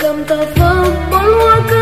كم تفضل وكم